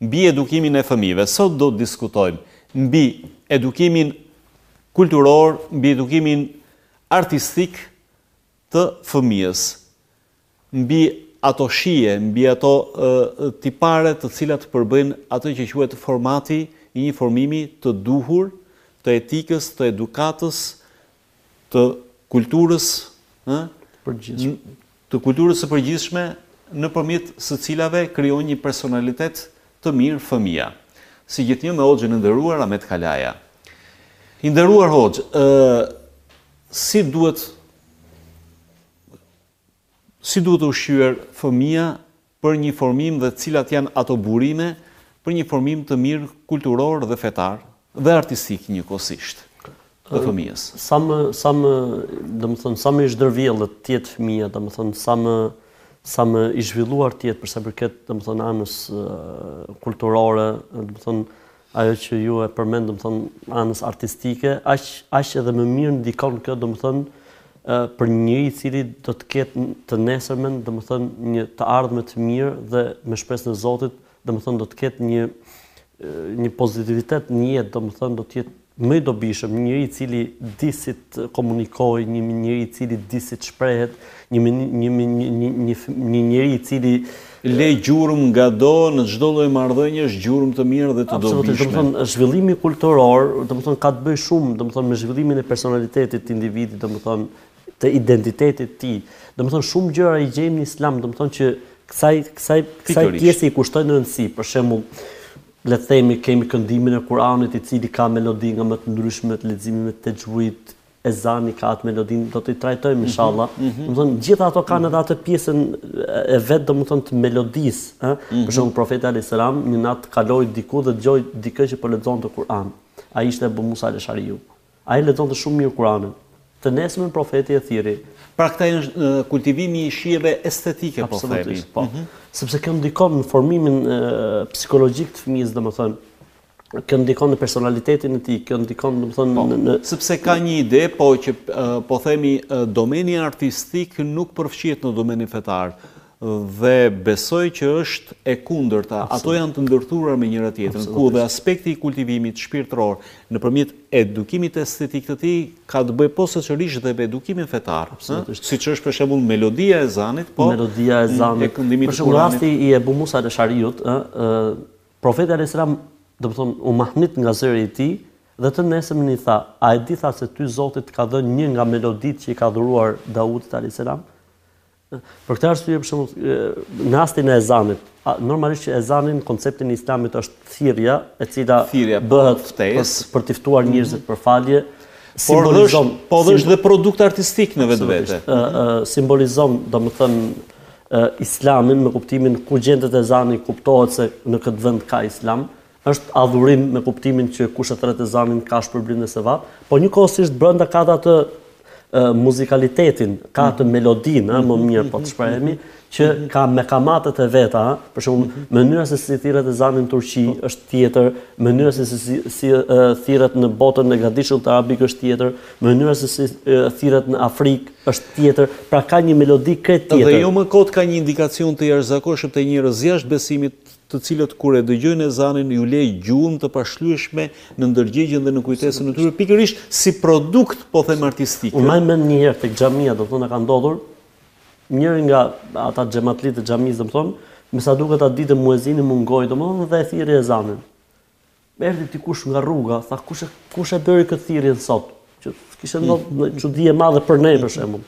Mbi edukimin e fëmijëve. Sot do të diskutojmë mbi edukimin kulturor, mbi edukimin artistik të fëmijës, mbi ato shije, mbi ato tipare të cilat përbëjnë atë që quhet formati i një formimi të duhur të etikës, të edukatës, të kulturës ë përgjithshme të kulturës së përgjithshme nëpërmjet së cilave krijojnë një personalitet të mirë fëmija. Si gjithnjë me Hoxhën e nderuar Ahmet Kalaja. I nderuar Hoxhë, ë si duhet Si duhet ushqyer fëmija për një formim dhe cilat janë ato burime për një formim të mirë kulturor dhe fetar dhe artistik njëkohësisht të fëmijës? Sa më sa më domethënë sa më i zhdërvjellët të jetë fëmija domethënë sa më sa më i zhvilluar të jetë për sa i përket domethënë anës kulturore domethënë Ajo që ju e përmendët domethën anës artistike, aq aq edhe më mirë ndikon kjo domethën për një njeri i cili do të ketë të nesërmen domethën një të ardhme të mirë dhe me shpresën e Zotit domethën do të ketë një një pozitivitet në jetë, domethën do të jetë më i dobishëm, një njeri i cili di si të komunikojë, një njeri i cili di si të shprehet, një një një një një një njeri i cili uh, Lë gjurmë ngado, në çdo lloj marrëdhëniesh gjurmë të mirë dhe të dobishme. Absolutisht, domethënë zhvillimi kulturor, domethënë ka të bëjë shumë, domethënë me zhvillimin e personalitetit të individit, domethënë të identitetit të tij. Domethënë shumë gjëra i gjejmë në Islam, domethënë që kësaj kësaj kësaj pjese i kushtojnë rëndësi. Për shembull, le të themi kemi këndimin e Kuranit i cili ka melodi nga më të ndryshmet, leximi me texhvuid, Ezani ka atë melodinë, do t'i trajtojmë inshallah. Domethënë gjithë ato kanë edhe atë pjesën e vet domethënë të melodisë, ë? Për shembull profeti alej selam një natë kaloi diku dhe dëgjoi dikë që po lexonte Kur'an. Ai ishte Ebu Musa al Esh'ariu. Ai lexonte shumë mirë Kur'anin. Të nesërmen profeti e thirri. Pra këta janë kultivimi i shijeve estetike po themi. Sepse kjo ndikon në formimin psikologjik të fëmijës domethënë. kjo ndikon në personalitetin e tij, kjo ndikon, domethënë, po, në sepse ka një ide, po që po themi domeni artistik nuk përfshihet në domenin fetar dhe besoj që është e kundërta. Ato janë të ndërthurur me njëra tjetrën, ku dhe aspekti i kultivimit shpirtëror nëpërmjet edukimit estetik të tij ka të bëjë posaçërisht dhe me edukimin fetar. Siç është për shembull melodia e ezanit, po melodia e ezanit, e këndimit të Kuranit. Për shembull rasti i Ebu Musa al-Ashariut, ë Profeti alejhi selam, domethënë, u mahnit nga zëri i tij dhe të nesërmen i tha, A e di tha se ty Zoti të ka dhënë një nga meloditë që i ka dhuruar Daudit alejhi selam? Për këtë arsye për shembull në rastin e ezanit, normalisht që ezani në konceptin e Islamit është thirrja e cila thirrja po, bëhet ftesë për të ftuar mhm. njerëzit për falje, simbolizon po është dhe produkt artistik në vetvete. Ëh simbolizon domethënë Islamin me kuptimin ku gjendet ezani kuptohet se në këtë vend ka Islam, është adhurim me kuptimin që kush e thret ezanin ka shpërblim dhe sevap, po njëkohësisht brenda ka atë muzikalitetin, ka atë mhm. melodin, ëh, më mhm. mirë po të mhm. shprehemi, që ka mekamatet e veta, për shembull, mënyra se si thirret ezani në Turqi po. është tjetër, mënyra se si si thirret në botën e gadishullit arabik është tjetër, Mënyra se si thirret në Afrikë është tjetër, pra ka një melodi krejt tjetër. Dhe jo më kot ka një indikacion të jashtëzakonshëm te njerëz jashtë besimit të cilët kur e dëgjojnë ezanin ju le gjurmë të pashlyeshme në ndërgjegjen dhe në kujtesën e tyre pikërisht si produkt po them artistik. Unë maj mend një herë tek xhamia domethënë na ka ndodhur njëri nga ata xhematlitë e xhamisë domethënë me sa duket atë ditë muezini mungoi domethënë dhe e thirri ezanin. Më erdhi dikush nga rruga, tha kush e kush e bëri këtë thirrjen sot? Që kishte mm. ndodhur një çudi e madhe për ne për shembull.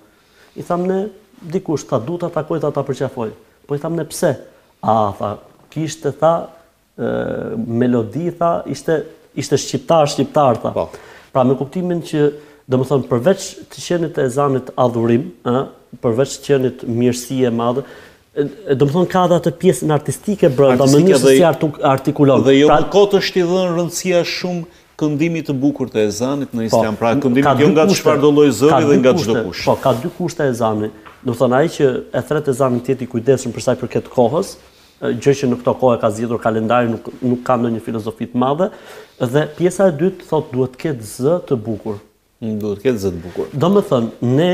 I thamë ne dikush tha du ta takoj ta ta përqafoj. Po i thamë ne pse? A tha kishte tha melodi tha ishte ishte shqiptar shqiptar tha. Po. Pra me kuptimin që domethënë përveç të qenit ezanit adhurim, përveç të qenit mirësi e madhe, Domethënë ka edhe atë pjesën artistike brenda mënyrës se si artikulon. Dhe jo pra- më kot është i dhënë rëndësia shumë këndimit të bukur të ezanit në po, islam. Pra këndimit jo nga çfarëdo lloj zëri dhe nga çdokush. Po ka dy kushte ezani. Domethënë ai që e thret ezanin të jetë i kujdesshëm për sa i përket kohës, gjë që në këto kohë e ka zgjidhur kalendari nuk nuk ka ndonjë filozofi të madhe dhe pjesa e dytë thotë duhet të ketë zë të bukur. Duhet të ketë zë të bukur. Domethënë, ne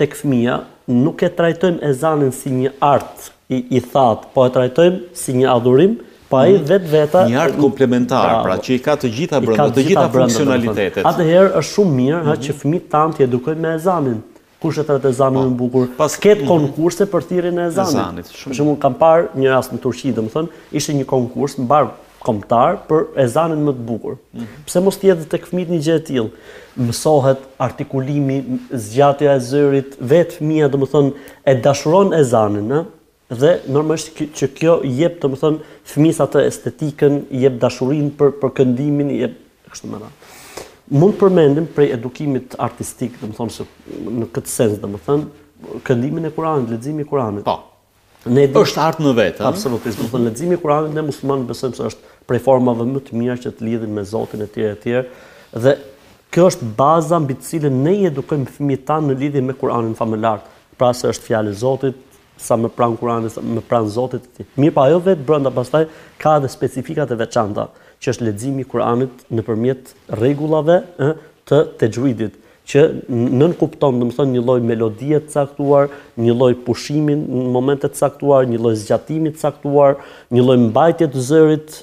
tek fëmija nuk e trajtojmë ezanin si një art i i thatë, po e trajtojmë si një adhurim, po ai mhm. vetvete një art komplementar, pra që i ka të gjitha brenda, të gjitha funksionalitetet. Atëherë është shumë mirë ha mhm. që fëmijët tanë t'i edukojmë me ezanin. Kush e thret ezanin po, më bukur. Pra të ketë konkurse për thirrjen e ezanit. Për shembull kam parë një rast në Turqi, domethënë, ishte një konkurs mbarëkombëtar për ezanin më të bukur. Mhm. Pse mos të jetë tek fëmijët një gjë e tillë? Mësohet artikulimi, zgjatja e zërit, vetë fëmija domethënë e dashuron ezanin, ë? Dhe normalisht që kjo i jep domethënë fëmis atë estetikën, i jep dashurinë për për këndimin, i jep kështu me radhë. Mund të përmendim prej edukimit artistik, domethënë se në këtë sens domethënë këndimin e Kuranit, leximi i Kuranit. Po. Ne di është art në vetë. Absolutisht, domethënë leximi i Kuranit ne muslimanë besojmë se është prej formave më të mira që të lidhin me Zotin e tjerë e tjerë. Dhe kjo është baza mbi të cilën ne i edukojmë fëmijët tanë në lidhje me Kur'anin famëlartë. Pra se është fjalë e Zotit, sa më pranë Kuranit, sa më pranë Zotit të tij. Mirëpo po ajo vetë brenda pastaj ka edhe specifika të veçanta, që është leximi i Kuranit nëpërmjet rregullave, ë, të texhvidit, që nënkupton, domethënë një lloj melodie të caktuar, një lloj pushimi në momente të caktuar, një lloj zgjatimi të caktuar, një lloj mbajtje të zërit,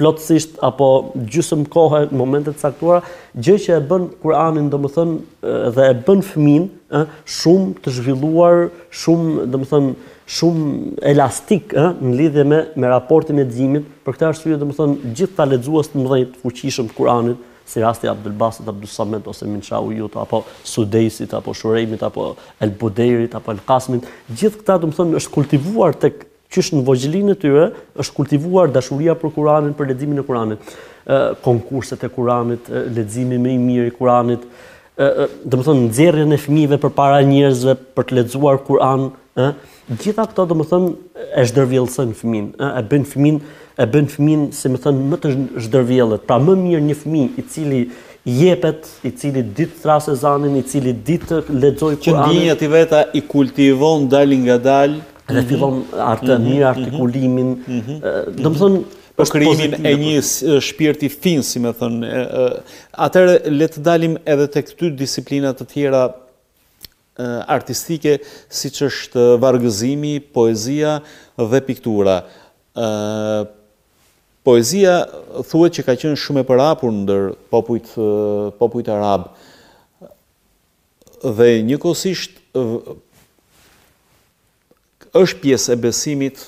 plotësisht apo gjysëm kohë në momente të caktuara, gjë që e bën Kur'anin domethënë dhe e bën fëmin, ë, shumë të zhvilluar, shumë domethënë shumë elastik ë në lidhje me me raportin e leximit, për këtë arsye domethënë gjithë këta lexues të mëdhenj të fuqishëm të Kur'anit, si rasti Abdul Basit, Abdul Samet ose Minshaujut apo Sudejsit apo Shurejmit apo El Budejrit apo El Kasmit, gjithë këta domethënë është kultivuar tek Qysh në vogjëlinë e tyre është kultivuar dashuria për Kuranin, për leximin e Kuranit, konkurset e Kuranit, leximi më i mirë i Kuranit, domethënë nxjerrjen e fëmijëve përpara njerëzve për të lexuar Kur'an, ë, gjitha këto domethënë e zhdërvjelltësojnë fëmin, ë, e bëjnë fëmin, e bëjnë fëmin, si me thënë, më të zhdërvjellët. Pra më mirë një fëmi i cili jepet, i cili di të trashë zanin, i cili di të lexojë Kur'anin. Që ndjenjat e veta i kultivon dalëngadalë dhe mhm. fillon artë mhm. mirë mhm. artikulimin, domethënë, për po krijimin e një shpirti fin, si me thënë, atëherë le të dalim edhe tek dy disiplina të tjera artistike, siç është vargëzimi, poezia dhe piktura. ë Poezia thuhet që ka qenë shumë e përhapur ndër popujt popujt arabë. Dhe njëkohësisht është pjesë e besimit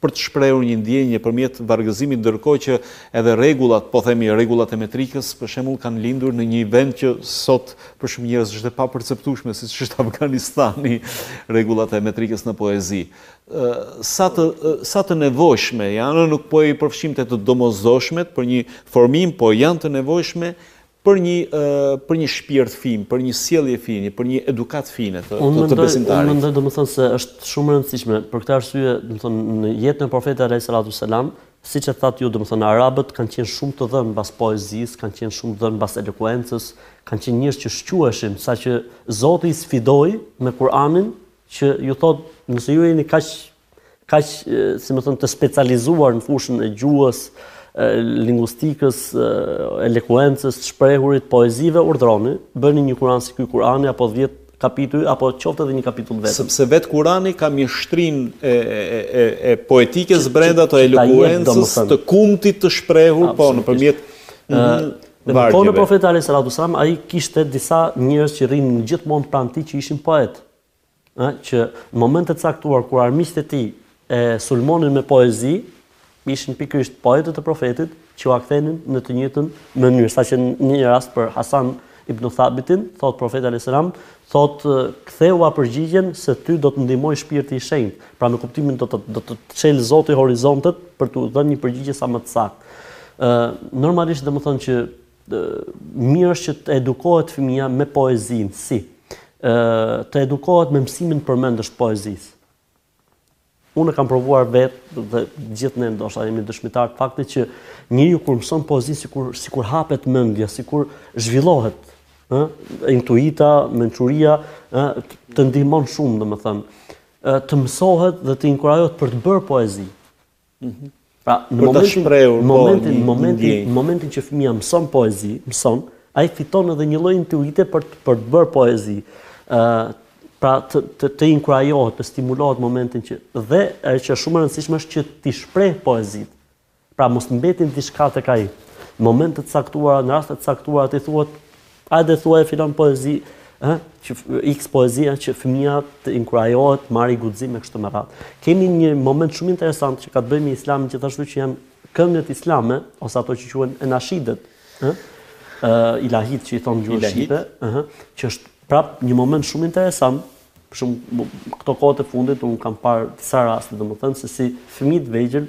për të shprehur një ndjenjë nëpërmjet vargëzimit ndërkohë që edhe rregullat, po themi rregullat e metrikës, për shembull kanë lindur në një vend që sot për shumë njerëz është e paperceptueshme siç është Afganistani, rregullat e metrikës në poezi. Ë sa të sa të nevojshme janë, nuk po i përfshijmë te të domosdoshmet për një formim, po janë të nevojshme për një për një shpirt fin, për një sjellje fine, për një edukatë fine të të besimtarit. Unë mendoj domethënë se është shumë e rëndësishme. Për këtë arsye, domethënë në jetën e profetit alayhis salatu selam, siç e thatë ju, domethënë arabët kanë qenë shumë të dhënë mbas poezisë, kanë qenë shumë të dhënë mbas elokuencës, kanë qenë njerëz që shquheshin, saqë Zoti i sfidoi me Kur'anin që ju thotë, nëse ju jeni kaq kaq, si me thënë, të specializuar në fushën e gjuhës, linguistikës, elokuencës, të shprehurit, poezive, urdhroni, bëni një Kur'an si ky Kur'ani apo 10 kapituj apo qoftë edhe një kapitull vetëm. Sepse vet Kur'ani ka mjeshtërinë e e e poetikës brenda të elokuencës, të kumtit të shprehur, po nëpërmjet Në kohën e Profetit Alejhi Salatu Selam, ai kishte disa njerëz që i rrinin gjithmonë pranë tij që ishin poetë. ë që në moment të caktuar kur armiqtë e tij e sulmonin me poezi, ishin pikërisht poetët e Profetit që ua kthenin në të njëjtën mënyrë, saqë në një rast për Hasan ibn Thabitin, thot Profeti alayhis salam, thot ktheua përgjigjen se ty do të ndihmoj shpirti i shenjtë, pra në kuptimin do të do të çel Zoti horizontet për të dhënë një përgjigje sa më të saktë. Ë normalisht domethënë që Mirë është që të edukohet fëmija me poezinë, si? Të edukohet me mësimin përmendësh të poezisë. Unë e kam provuar vetë dhe gjithë ne ndoshta jemi dëshmitarë të faktit që njeriu kur mëson poezi sikur sikur hapet mendja, sikur zhvillohet, ë, intuita, mençuria, ë, të ndihmon shumë, domethënë, të mësohet dhe të inkurajohet për të bërë poezi. Mhm. Pra, në momentin, shprehur, po, momentin, një, momentin, një momentin që fëmija mëson poezi, mëson, ai fiton edhe një lloj intuite për, për të bërë poezi. Uh, pra të, të, të inkurajohet, të stimulohet momentin që... Dhe e që shumë e rëndësishme është që t'i shprehë poezitë. Pra mos të mbetet diçka tek ai. Momente të caktuara, në raste të caktuara, t'i thuhet Hajde thuaje filan poezi, ë, që X poezia që fëmija të inkurajohet, marrë guxim e kështu me radhë. Kemi një moment shumë interesant që ka të bëjë me islamin gjithashtu që janë këngët islame ose ato që quhen enashidet, ë, ë ilahitë që i thonë në gjuhën shqipe, ëh, që është prap një moment shumë interesant, për shembull këto kohët e fundit unë kam parë disa raste domethënë se si fëmijë të vegjël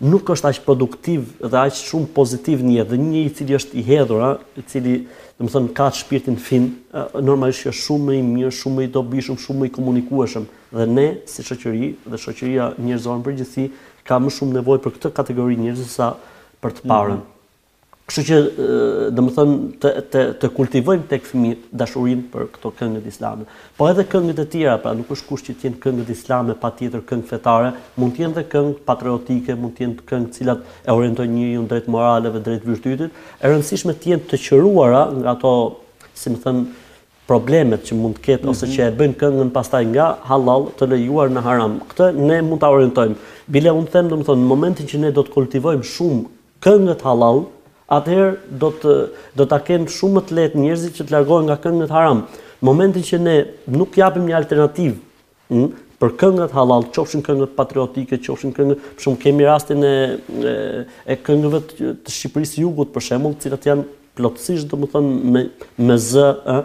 nuk është aq produktiv dhe aq shumë pozitiv në jetë dhe një njeri i cili është i hedhur ë i cili domethënë ka atë shpirtin fin ë normalisht që është shumë më i mirë shumë më i dobishëm shumë më i komunikueshëm dhe ne si shoqëri dhe shoqëria njerëzore në përgjithësi ka më shumë nevojë për këtë kategori njerëzish sa për të parën Kështu që domethënë të të të kultivojmë tek fëmijët dashurinë për këto këngët islame. Po edhe këngët e tjera, pra nuk është kusht që të jenë këngët islame, patjetër këngë fetare, mund të jenë dhe këngë patriotike, mund të jenë këngë të cilat e orientojnë njeriun drejt moraleve, drejt virtytit. E rëndësishme të jenë të qëruara nga ato, si me thënë, problemet që mund të ketë ose mhm. që e bëjnë këngën pastaj nga halal të lejuar në haram. Këtë ne mund ta orientojmë. Bile unë them, domethënë, në momentin që ne do të kultivojmë shumë këngët hallall, atëherë do të do ta kenë shumë më të lehtë njerëzit që të largohen nga këngët haram. Në momentin që ne nuk japim një alternativë hm, për këngët hallall, qofshin këngët patriotike, qofshin këngë, për shembull kemi rastin e e, e këngëve të Shqipërisë së Jugut për shembull, të cilat janë plotësisht domethënë me me zë, ë,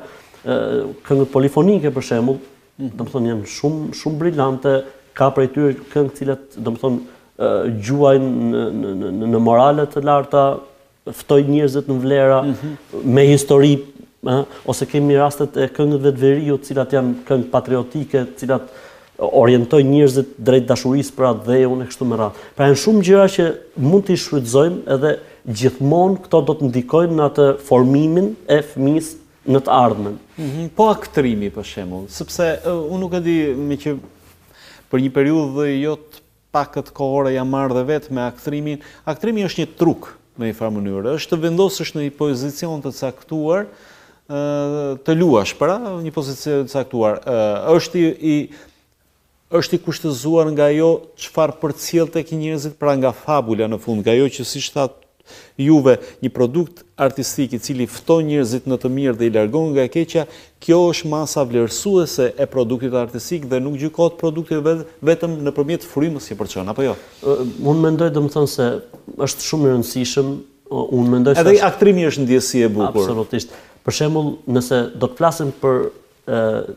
këngët polifonike për shembull, Domethënë janë shumë shumë brilante, ka prej tyre këngë të cilat domethënë gjuajnë në në në në morale të larta, ftojnë njerëzit në vlera, mm -hmm. me histori, ë, ose kemi rastet e këngëve të veriut, të cilat janë këngë patriotike, të cilat orientojnë njerëzit drejt dashurisë për atdheun e kështu me radhë. Pra janë shumë gjëra që mund t'i shfrytëzojmë edhe gjithmonë këto do të ndikojnë në atë formimin e fëmijës në të ardhmen. Po aktrimi për shembull, sepse unë nuk e di meqë për një periudhë jo të pakët kohore jam marrë dhe vetë me aktrimin. Aktrimi është një truk në një farë mënyrë, është të vendosësh në një pozicion të caktuar, të luash, pra një pozicion të caktuar. Është i është i kushtëzuar nga ajo çfarë përcjell tek njerëzit, pra nga fabula në fund, nga ajo që siç thatë juve, një produkt artistik i cili fton njerëzit në të mirë dhe i largon nga e keqja, kjo është masa vlerësuese e produktit artistik dhe nuk gjykohet produkti vetëm nëpërmjet frymës që përçon, apo jo? Unë mendoj domethënë se është shumë i rëndësishëm, unë mendoj. Edhe aktrimi është ndjesi e bukur. Absolutisht. Për shembull, nëse do të flasim për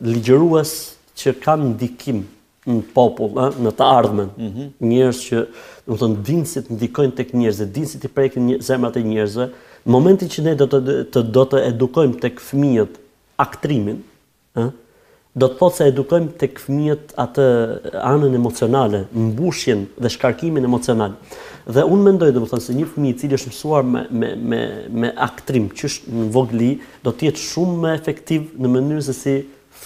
ligjërues që kanë ndikim në popull, ë, në të ardhmen. Mm -hmm. Njerëz që, domethënë, dinë si të ndikojnë tek njerëzit, dinë si t'i prekin zemrat e njerëzve. Në momentin që ne do të të do të edukojmë tek fëmijët aktrimin, ë, do të thotë se edukojmë tek fëmijët atë anën emocionale, mbushjen dhe shkarkimin emocional. Dhe unë mendoj, domethënë, se një fëmijë i cili është mësuar me me me me aktrim, qysh në vogëli, do të jetë shumë më efektiv në mënyrë se si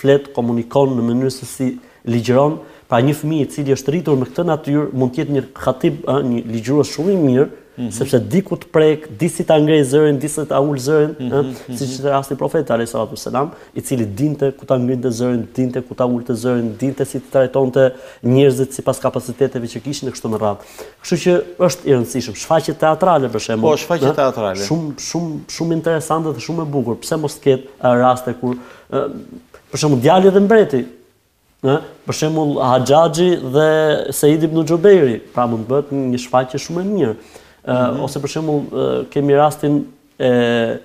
flet, komunikon, në mënyrë se si ligjëron, pra një fëmijë i cili është rritur me këtë natyrë mund të jetë një hatib, ë një ligjërues shumë i mirë, mm -hmm. sepse di ku të prek, di si ta ngrejë zërin, di si ta ul zërin, mm -hmm. ë siç ishte rasti i profetit alejhis salatu ues selam, i cili dinte ku ta ngrinte zërin, dinte ku ta ulte zërin, dinte si të trajtonte njerëzit sipas kapaciteteve që kishin e kështu me radhë. Kështu që është i rëndësishëm. Shfaqje teatrale për shembull. Po, shfaqje teatrale. Shumë shumë shumë interesante dhe shumë e bukur. Pse mos të ketë raste kur për shembull djali dhe mbreti, ë, për shembull Haxhaxhi dhe Seid ibn Xhubeiri, pra mund të bëhet një shfaqje shumë e mirë. Ë, mm -hmm. ose për shembull kemi rastin e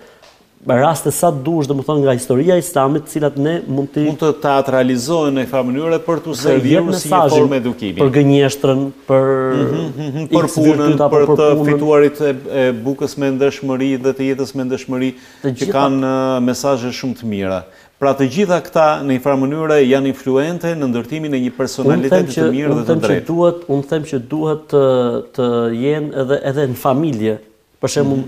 raste sa të dush, domethënë nga historia e islamit, të cilat ne mund të... Mund të teatralizohen në njëfarë mënyre për t'u servirur si një formë edukimi. Për gënjeshtrën, për... Mhm, mhm, mhm, për punën, për të fituarit e bukës me ndershmëri dhe të jetës me ndershmëri, që kanë mesazhe shumë të mira. Pra të gjitha këta në një farë mënyre janë influente në ndërtimin e një personalitet të mirë dhe të drejtë. Unë them që duhet të jenë edhe në familje, Për shembull,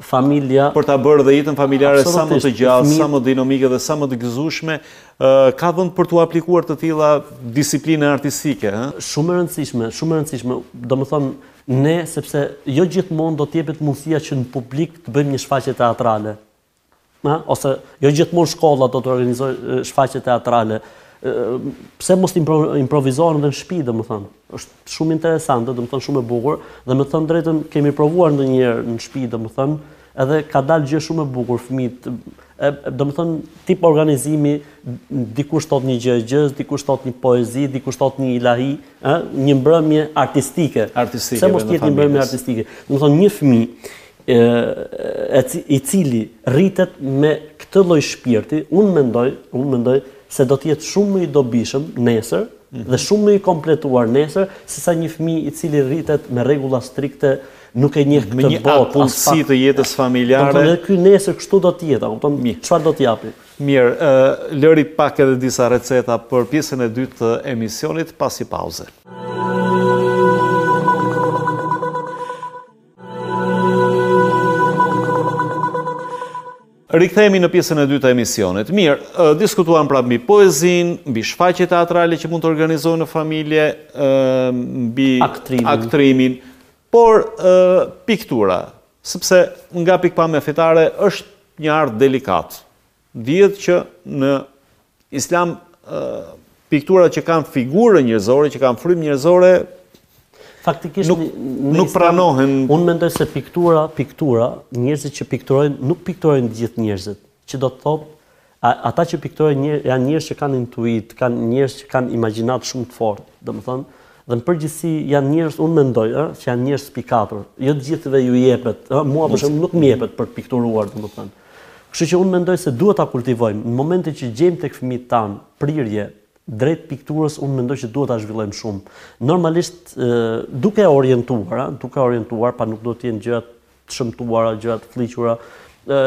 familja... Për ta bërë dhe jetën familjare sa më të gjallë, sa më dinamike dhe sa më të gëzueshme, ka vend për t'u aplikuar të tilla disiplina artistike, ëh? Shumë e rëndësishme, shumë e rëndësishme. Domethënë, ne, sepse jo gjithmonë do të jepet mundësia që në publik të bëjmë një shfaqje teatrale. Ë, ose jo gjithmonë shkolla do të organizojë shfaqje teatrale. Pse mos të improvizohen edhe në shtëpi, domethënë? Është shumë interesante, domethënë shumë e bukur dhe me thënë të drejtën kemi provuar ndonjëherë në shtëpi, domethënë, edhe ka dalë gjë shumë e bukur, fëmijët domethënë tip organizimi dikush thot një gjëegjëzë, dikush thot një poezi, dikush thot një ilahi, ë, një mbrëmje artistike. Artistike. Pse mos të jetë një mbrëmje artistike. Domethënë një fëmijë i cili rritet me këtë lloj shpirti, unë mendoj, unë mendoj se do të jetë shumë më i dobishëm nesër mhm. dhe shumë më i kompletuar nesër se sa një fëmijë i cili rritet me rregulla strikte, nuk e njeh këtë botë, as pulsi të jetës familjare. Domethënë ky nesër kështu do të jetë, kupton? Çfarë do të japi? Mirë, ë lëri pak edhe disa receta për pjesën e dytë të emisionit pas një pauze. Rikthehemi në pjesën e dytë të emisionit. Mirë, diskutuam pra mbi poezinë, mbi shfaqjet teatrale që mund të organizohen në familje, mbi aktrimin. aktrimin. Por piktura, sepse nga pikëpamja fetare është një art delikat. Dihet që në Islam pikturat që kanë figurë njerëzore, që kanë frymë njerëzore, faktikisht nuk, nuk pranohen. Unë mendoj se piktura, piktura, njerëzit që pikturojnë, nuk pikturojnë të gjithë njerëzit, që do të thotë, ata që pikturojnë janë njerëz që kanë intuitë, janë njerëz që kanë imagjinatë shumë të fortë, domethënë, dhe në përgjithësi janë njerëz, unë mendoj, ë, që janë njerëz të spikatur. Jo të gjithëve ju jepet, ë, mua për shembull nuk më jepet për të pikturuar, domethënë. Kështu që unë mendoj se duhet ta kultivojmë. Në momentin që gjejmë tek fëmijët tanë prirje drejt pikturës, unë mendoj që duhet ta zhvillojmë shumë. Normalisht duke e orientuar, a, duke e orientuar, pa nuk duhet të jenë gjëra të shëmtuara, gjëra të flliqura. Ë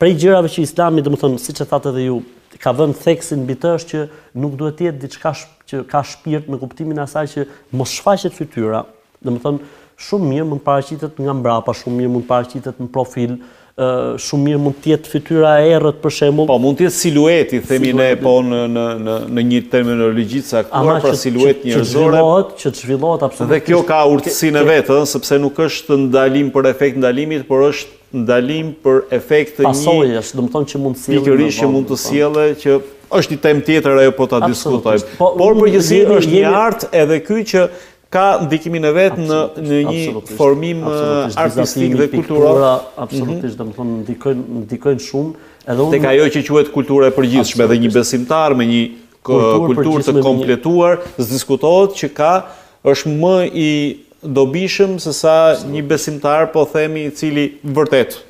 prej gjërave që Islami, domethënë, siç e thatë edhe ju, ka vënë theksin mbi të, është që nuk duhet të jetë diçka që ka shpirt me kuptimin e asaj që mos shfaqet fytyra, Domethënë, shumë mirë mund të paraqitet nga mbrapa, shumë mirë mund të paraqitet në profil, ë shumë mirë mund të jetë fytyra e errët për shembull. Po mund të jetë silueti, themi ne po në në në në një terminologji të caktuar, pra siluet njerëzore. Që të zhvillohet, që të zhvillohet absolutisht. Dhe kjo ka urtësinë e vet, ëh, sepse nuk është ndalim për efekt ndalimit, por është ndalim për efekt të një pasojës, domethënë që mund të sjellë. Pikërisht që mund të sjellë që është një temë tjetër ajo po ta diskutojmë. Po, por përgjithësi është një art edhe ky që Ka ndikimin e vet në në një formim artistik dhe kulturor. Absolutisht, domethënë ndikojnë ndikojnë shumë edhe unë. Tek ajo që quhet kultura e përgjithshme dhe një besimtar me një kulturë të kompletuar, s'diskutohet që ka është më i dobishëm se sa një besimtar po themi i cili vërtet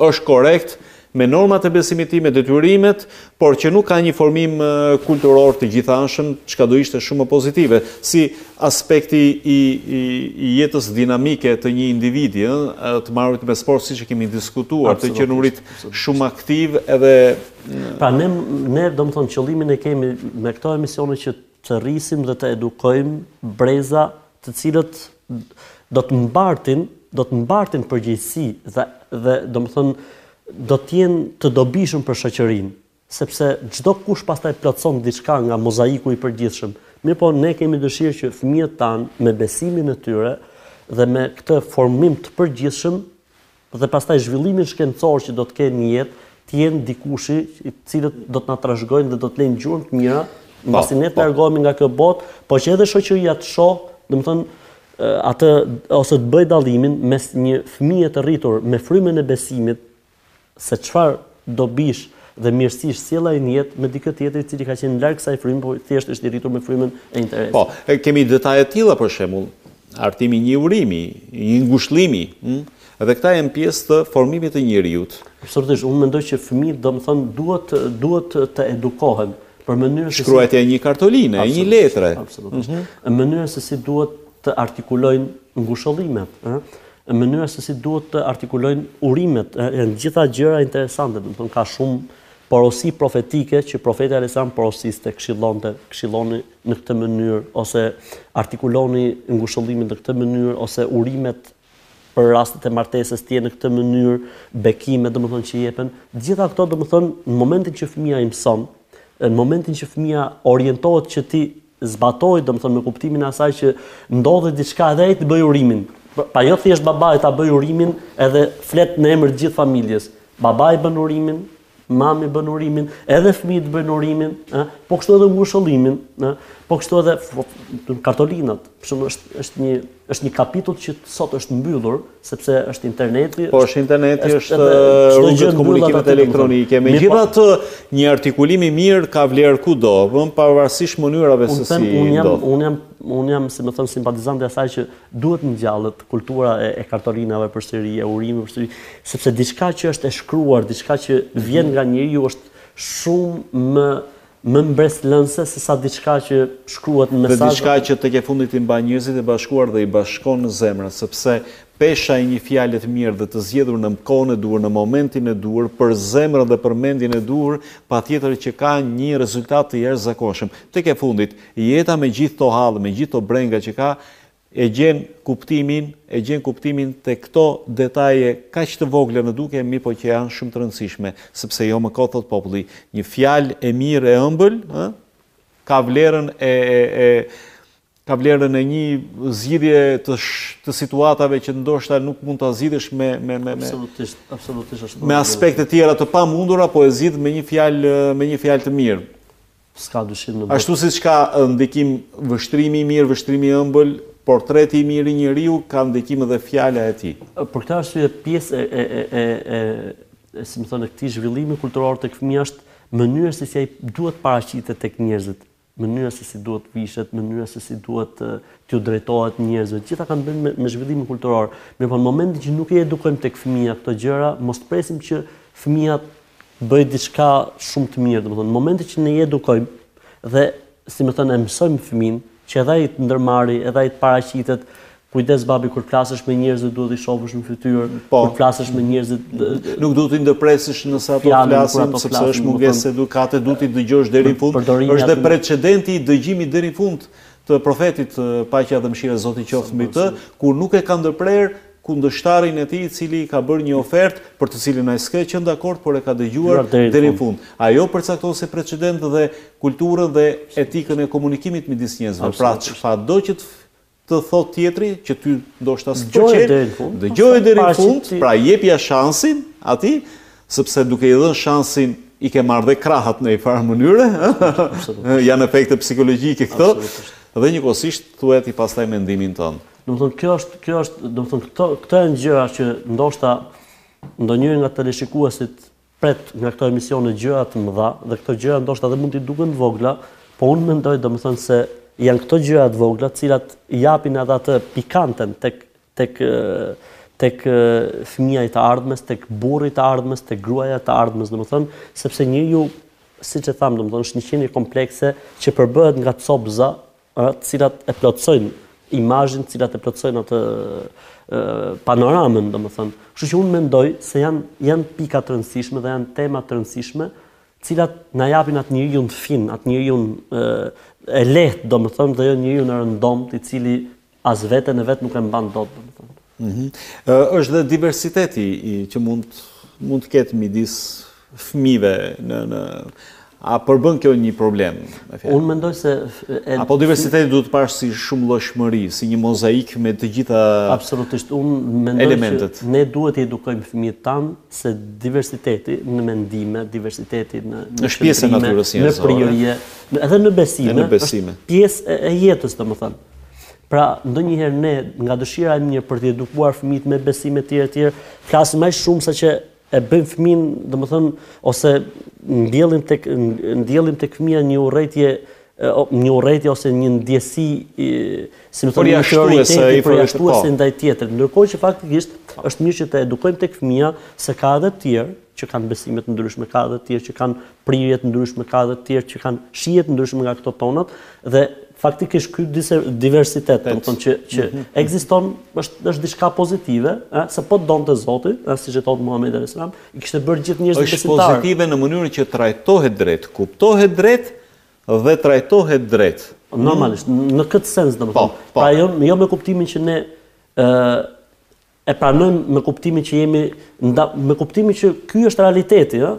është korrekt me normat e besimit të tij, me detyrimet, por që nuk ka një formim kulturor të gjithanshëm, çka do ishte shumë më pozitive, si aspekti i, i, i jetës dinamike të një individi, ë, të marrit me sport siç e kemi diskutuar, të qenurit shumë aktiv edhe Pra ne ne domethënë qëllimin e kemi me këto emisione që të rrisim dhe të edukojmë breza të cilët do të mbartin, do të mbartin përgjegjësi dhe dhe domethënë do të jenë të dobishëm për shoqërinë, sepse çdokush pastaj plotëson diçka nga mozaiku i përgjithshëm. Mirëpo, ne kemi dëshirë që fëmijët tanë me besimin e tyre dhe me këtë formim të përgjithshëm dhe pastaj zhvillimin shkencor që do të kenë në jetë, të jenë dikushi të cilët do të na trashëgojnë dhe do të lejnë gjurmë të mira, po, mbasi ne të po. largohemi nga kjo botë, por që edhe shoqëria të shoh, domethënë atë ose të bëj dallimin mes një fëmije të rritur me frymën e besimit se çfarë dobish dhe mirësish sjell ai në jetë me dikë tjetër i cili ka qenë larg kësaj frymë, por thjesht është i rritur me frymën e interesit. Po, kemi detaje të tilla për shembull, Artimi një urimi, një ngushllimi, ëh? Dhe këta janë pjesë të formimit të njeriut. Absolutisht, unë mendoj që fëmijët domethënë duhet duhet të edukohen për mënyrën se Shkruajtja e një kartoline, e një letre. Absolutisht. Në mënyrën se si duhet të artikulojnë ngushëllimet, ëh? Në mënyrën se si duhet të artikulojnë urimet, ëh? Janë të gjitha gjëra interesante, domethënë ka shumë porosi profetike që profeti alejhi selam porosiste, këshillonte, këshilloni në këtë mënyrë ose artikuloni ngushëllimin në këtë mënyrë ose urimet për rastet e martesës të jenë në këtë mënyrë, bekimet domethënë që jepen, gjitha këto domethënë në momentin që fëmija i mëson, në momentin që fëmija orientohet që t'i zbatojë, domethënë, me kuptimin e asaj që ndodh diçka edhe ai të bëjë urimin. Pra jo thjesht babai ta bëjë urimin edhe flet në emër të gjithë familjes. Babai bën urimin, Mami bën urimin, edhe fëmijët bëjnë urimin, ë, po kështu edhe ngushëllimin, ë, po kështu edhe po, kartolinat. Për shembull është është një është një kapitull që sot është mbyllur sepse është interneti. Po është interneti, është rrugët e komunikimit elektronik. Megjithatë, një artikulim i mirë ka vlerë kudo, vëm pavarësisht mënyrave se si. Unë jam unë jam unë jam, si me thënë, simpatizant i asaj që Duhet të ngjallet kultura e kartolinave përsëri, e urimit përsëri, sepse diçka që është e shkruar, diçka që vjen nga njeriu është shumë më më mbresëlënëse se sa diçka që shkruhet në mesazh. Dhe diçka që tek e fundit i mban njerëzit e bashkuar dhe i bashkon zemra, sepse pesha e një fjale të mirë dhe të zgjedhur në kohën e duhur, në momentin e duhur, për zemrën dhe për mendjen e duhur, patjetër që ka një rezultat të jashtëzakonshëm. Tek e fundit, jeta me gjithë këto halle, me gjithë këto brenga që ka, E gjen kuptimin, e gjen kuptimin te kto detaje kaq të vogla në dukje mirpo që janë shumë të rëndësishme, sepse jo më kot thotë populli, një fjalë e mirë e ëmbël, ë, ka vlerën e e e ka vlerën e një zgjidhje të të situatave që ndoshta nuk mund ta zgjidhësh me me me me absolutisht absolutisht ashtu me aspekte të tjera të pamundura, po e zgjidh me një fjalë me një fjalë të mirë. S'ka dyshim në botë. Ashtu siç ka ndikim vështrimi i mirë, vështrimi i ëmbël, portreti i mirë i njeriu ka ndikim edhe fjala e tij. Për këtë arsye pjesë e e e e si me thënë këtij zhvillimi kulturor tek fëmija është mënyra se si ai duhet paraqitet tek njerëzit, mënyra se si duhet vishet, mënyra se si duhet t'iu drejtohet njerëzve. Të gjitha kanë të bëjnë me, me zhvillimin kulturor. Mirëpo në momentin që nuk i edukojmë tek fëmija këto gjëra, mos të presim që fëmija bëjë diçka shumë të mirë, domethënë në momentin që ne e edukojmë dhe si me thënë e mësojmë fëmijën, që edhe ai të ndërmarrë, edhe ai të paraqitet, kujdes babi kur flasësh me njerëzit duhet i shofësh në fytyrë, po, kur flasësh me njerëzit nuk duhet i ndërpresësh nëse ato flasin, sepse është mungesë edukate, duhet i dëgjosh deri në fund. Është dhe precedenti i dëgjimit deri në fund të profetit paqja dhe mëshira e Zotit qoftë mbi të, kur nuk e ka ndërprerë kundërshtarin e tij i cili i ka bërë një ofertë për të cilën ai s'ka qenë dakord por e ka dëgjuar deri në fund. Ajo përcaktoi si precedent dhe kulturën dhe etikën e komunikimit midis njerëzve. Pra çfarëdo që të thotë tjetri që ty ndoshta s'të pëlqen, dëgjoje deri në fund, pra jepja shansin atij, sepse duke i dhënë shansin i ke marrë dhe krahët në një farë mënyre, janë efekte psikologjike këto, dhe njëkohësisht thuaj atij pastaj mendimin tënd. Domethënë kjo është, kjo është, domethënë këto këto janë gjëra që ndoshta ndonjëri nga teleshikuesit pret nga këto emisione gjëra të mëdha dhe këto gjëra ndoshta edhe mund t'i duken të vogla, po unë mendoj domethënë se janë këto gjëra të vogla, të cilat japin edhe atë pikanten tek tek tek fëmija i së ardhmes, tek burri i së ardhmes, tek gruaja e së ardhmes, domethënë, sepse njeriu, siç e thamë, domethënë është një qenie komplekse që përbëhet nga copëza ë të cilat e plotësojnë imazhin, të cilat e plotësojnë atë panoramën, domethënë. Kështu që unë mendoj se janë janë pika të rëndësishme dhe janë tema të rëndësishme, të cilat na japin atë njeriun fin, atë njeriun e lehtë, domethënë, dhe jo njeriun e rëndomtë, i cili As veten e vet nuk e mban dot, domethënë. Ëh, mhm. është dhe diversiteti që mund mund të ketë midis fëmijëve në në a përbën kjo një problem? Unë mendoj se... Apo diversiteti duhet parë si shumëllojshmëri, si një mozaik me të gjitha Absolutisht, unë mendoj që ne duhet t'i edukojmë fëmijët tanë se diversiteti në mendime, diversiteti në është pjesë në në prirje, edhe në besime, në besime. është pjesë e jetës, domethënë. Pra, ndonjëherë ne nga dëshira e mirë për t'i edukuar fëmijët me besim e tjerë e tjerë, flasim aq shumë saqë e bëjmë fëmijën, domethënë ose ndjellim tek ndjellim tek fëmija një urrejtje një urrejtje ose një ndjesi si me thënë një prirje përjashtuese ndaj tjetrit. Ndërkohë që faktikisht është mirë që të edukojmë tek fëmija se ka edhe të tjerë, që kanë besime të ndryshme, ka edhe të tjerë që kanë prirje të ndryshme, ka edhe të tjerë që kanë shije të ndryshme nga këto tonat dhe faktikisht ky diversitet, domethënë që që mhm. ekziston është është diçka pozitive, ë, se po të donte Zoti, ë, siç e thotë Muhamedi alejhi selam, i kishte bërë gjithë njerëzit besimtarë. Është pozitive në mënyrën që trajtohet drejt, kuptohet drejt dhe trajtohet drejt. Normalisht, në këtë sens domethënë. Po, po. Pra jo jo me kuptimin që ne ë e pranojmë me kuptimin që jemi nda, me kuptimin që ky është realiteti, ë,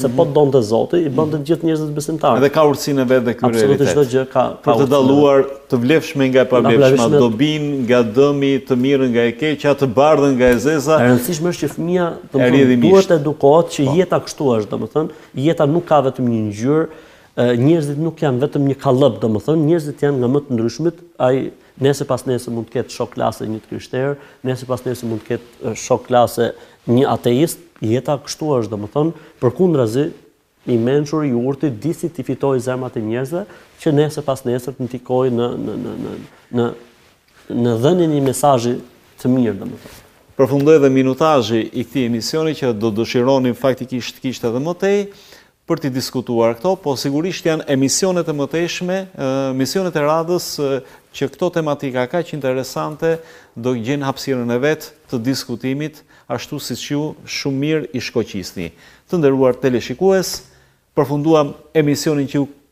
se po të donte Zoti, i bënte të gjithë njerëzit besimtarë. Edhe ka urtësinë e vet dhe ky realitet. Absolutisht çdo gjë ka urtësinë për të dalluar të vlefshmen nga e pavlefshmja, dobinë nga dëmi, të mirën nga e keqja, të bardhën nga e zeza. E rëndësishme është që fëmija domethënë duhet të edukohet që po. jeta kështu është, domethënë, jeta nuk ka vetëm një ngjyrë, njerëzit nuk janë vetëm një kallëp, domethënë, njerëzit janë nga më të ndryshmit, ai Nesërpasnesër mund të ketë shok klase një të krishterë, nesërpasnesër mund të ketë shok klase një ateist, jeta kështu është domethënë, përkundrazi i mençuri i urti di si t'i fitojë zemrat e njerëzve që nesërpasnesër të ndikojë në në në në në në dhënien e një mesazhi të mirë domethënë. Përfundoi dhe minutazhi i këtij emisioni që do dëshironim faktikisht të kishte edhe më tej, për t'i diskutuar këto, po sigurisht janë emisionet e mëtejshme, emisionet e radhës që këto tematika kaq interesante do gjenë hapësirën e vet të diskutimit, ashtu siç ju shumë mirë i shkoqisni. Të nderuar teleshikues, përfunduam emisionin që ju